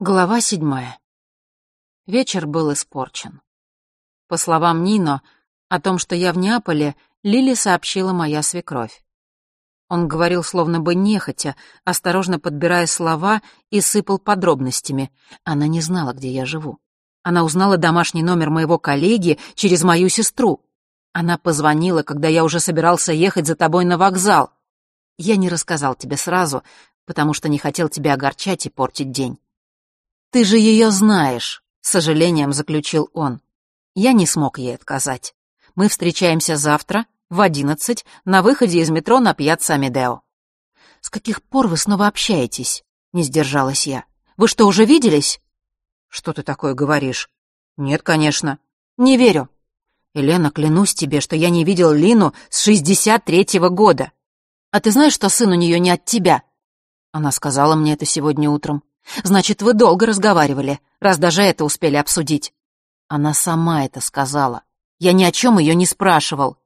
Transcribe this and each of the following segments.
Глава седьмая. Вечер был испорчен. По словам Нино, о том, что я в Неаполе, Лили сообщила моя свекровь. Он говорил словно бы нехотя, осторожно подбирая слова и сыпал подробностями. Она не знала, где я живу. Она узнала домашний номер моего коллеги через мою сестру. Она позвонила, когда я уже собирался ехать за тобой на вокзал. Я не рассказал тебе сразу, потому что не хотел тебя огорчать и портить день. «Ты же ее знаешь», — с сожалением заключил он. Я не смог ей отказать. Мы встречаемся завтра в одиннадцать на выходе из метро на Пьяцца Амедео. «С каких пор вы снова общаетесь?» — не сдержалась я. «Вы что, уже виделись?» «Что ты такое говоришь?» «Нет, конечно». «Не верю». «Елена, клянусь тебе, что я не видел Лину с шестьдесят третьего года. А ты знаешь, что сын у нее не от тебя?» Она сказала мне это сегодня утром. Значит, вы долго разговаривали, раз даже это успели обсудить. Она сама это сказала. Я ни о чем ее не спрашивал.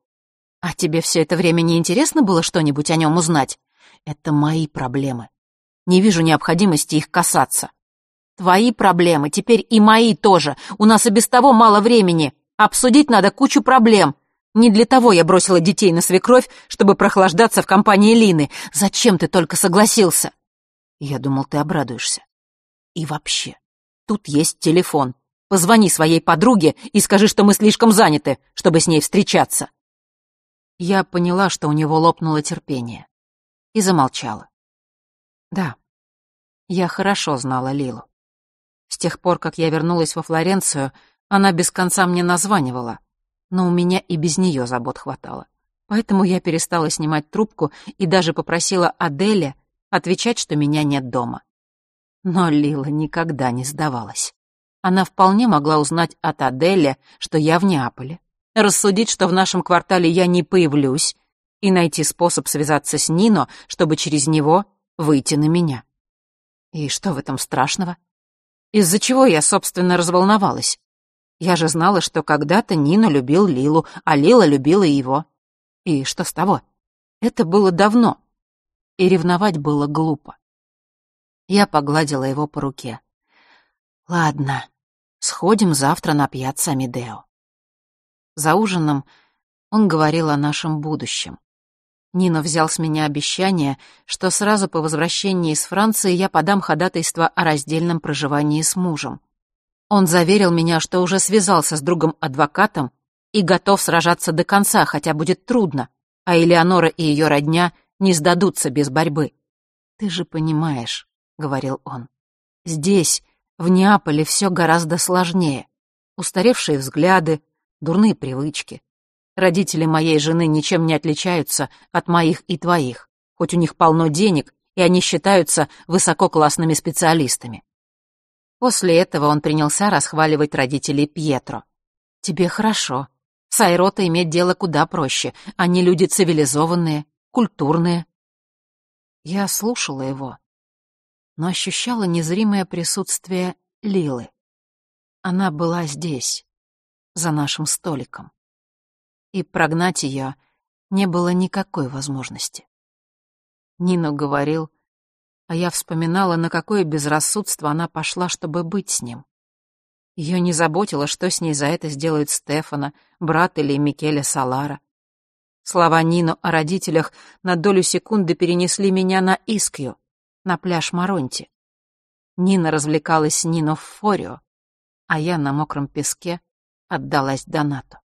А тебе все это время не интересно было что-нибудь о нем узнать? Это мои проблемы. Не вижу необходимости их касаться. Твои проблемы, теперь и мои тоже. У нас и без того мало времени. Обсудить надо кучу проблем. Не для того я бросила детей на свекровь, чтобы прохлаждаться в компании Лины. Зачем ты только согласился? Я думал, ты обрадуешься. И вообще, тут есть телефон. Позвони своей подруге и скажи, что мы слишком заняты, чтобы с ней встречаться. Я поняла, что у него лопнуло терпение. И замолчала. Да, я хорошо знала Лилу. С тех пор, как я вернулась во Флоренцию, она без конца мне названивала, но у меня и без нее забот хватало. Поэтому я перестала снимать трубку и даже попросила Аделе отвечать, что меня нет дома. Но Лила никогда не сдавалась. Она вполне могла узнать от Аделя, что я в Неаполе, рассудить, что в нашем квартале я не появлюсь, и найти способ связаться с Нино, чтобы через него выйти на меня. И что в этом страшного? Из-за чего я, собственно, разволновалась? Я же знала, что когда-то Нино любил Лилу, а Лила любила его. И что с того? Это было давно. И ревновать было глупо. Я погладила его по руке. «Ладно, сходим завтра на пьяцца Амедео». За ужином он говорил о нашем будущем. Нино взял с меня обещание, что сразу по возвращении из Франции я подам ходатайство о раздельном проживании с мужем. Он заверил меня, что уже связался с другом-адвокатом и готов сражаться до конца, хотя будет трудно, а Элеонора и ее родня не сдадутся без борьбы. Ты же понимаешь, — говорил он. «Здесь, в Неаполе, все гораздо сложнее. Устаревшие взгляды, дурные привычки. Родители моей жены ничем не отличаются от моих и твоих, хоть у них полно денег, и они считаются высококлассными специалистами». После этого он принялся расхваливать родителей Пьетро. «Тебе хорошо. С Айрота иметь дело куда проще. Они люди цивилизованные, культурные». Я слушала его, но ощущала незримое присутствие Лилы. Она была здесь, за нашим столиком. И прогнать ее не было никакой возможности. Нино говорил, а я вспоминала, на какое безрассудство она пошла, чтобы быть с ним. Ее не заботило, что с ней за это сделают Стефана, брат или Микеле Салара. Слова Нино о родителях на долю секунды перенесли меня на Искью на пляж Маронти. Нина развлекалась с Нино в Форио, а я на мокром песке отдалась Донату.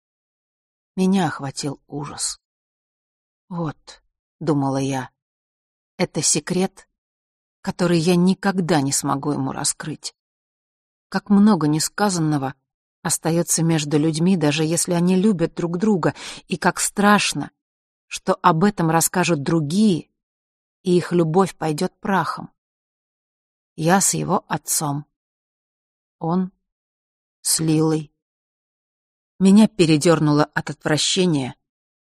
Меня охватил ужас. «Вот», — думала я, — «это секрет, который я никогда не смогу ему раскрыть. Как много несказанного остается между людьми, даже если они любят друг друга, и как страшно, что об этом расскажут другие, и их любовь пойдет прахом. Я с его отцом. Он с Лилой. Меня передернуло от отвращения,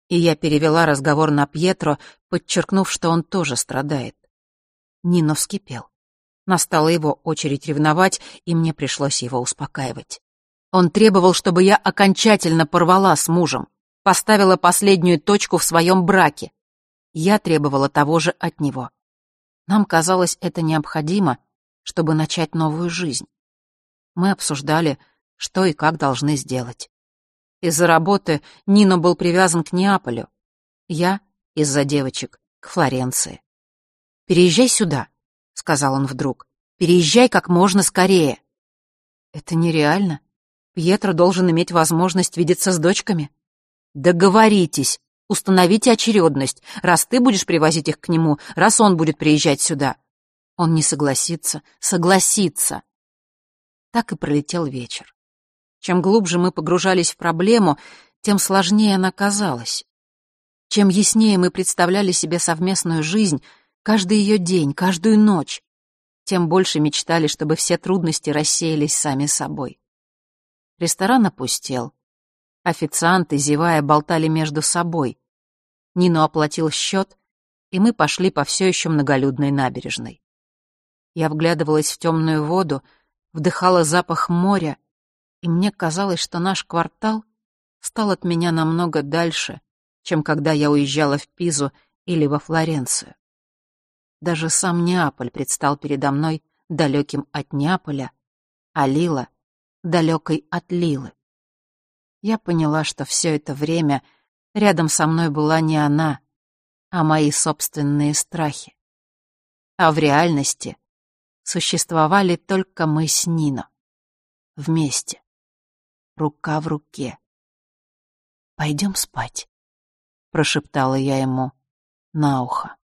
и я перевела разговор на Пьетро, подчеркнув, что он тоже страдает. Нино вскипел. Настала его очередь ревновать, и мне пришлось его успокаивать. Он требовал, чтобы я окончательно порвала с мужем, поставила последнюю точку в своем браке, я требовала того же от него. Нам казалось это необходимо, чтобы начать новую жизнь. Мы обсуждали, что и как должны сделать. Из-за работы Нино был привязан к Неаполю. Я, из-за девочек, к Флоренции. «Переезжай сюда», — сказал он вдруг. «Переезжай как можно скорее». «Это нереально. Пьетро должен иметь возможность видеться с дочками». «Договоритесь, установите очередность, раз ты будешь привозить их к нему, раз он будет приезжать сюда». Он не согласится, согласится. Так и пролетел вечер. Чем глубже мы погружались в проблему, тем сложнее она казалась. Чем яснее мы представляли себе совместную жизнь, каждый ее день, каждую ночь, тем больше мечтали, чтобы все трудности рассеялись сами собой. Ресторан опустел. Официанты, зевая, болтали между собой. Нино оплатил счет, и мы пошли по все еще многолюдной набережной. Я вглядывалась в темную воду, вдыхала запах моря, и мне казалось, что наш квартал стал от меня намного дальше, чем когда я уезжала в Пизу или во Флоренцию. Даже сам Неаполь предстал передо мной далеким от Неаполя, а Лила — далекой от Лилы. Я поняла, что все это время рядом со мной была не она, а мои собственные страхи. А в реальности существовали только мы с Нино. Вместе. Рука в руке. «Пойдем спать», — прошептала я ему на ухо.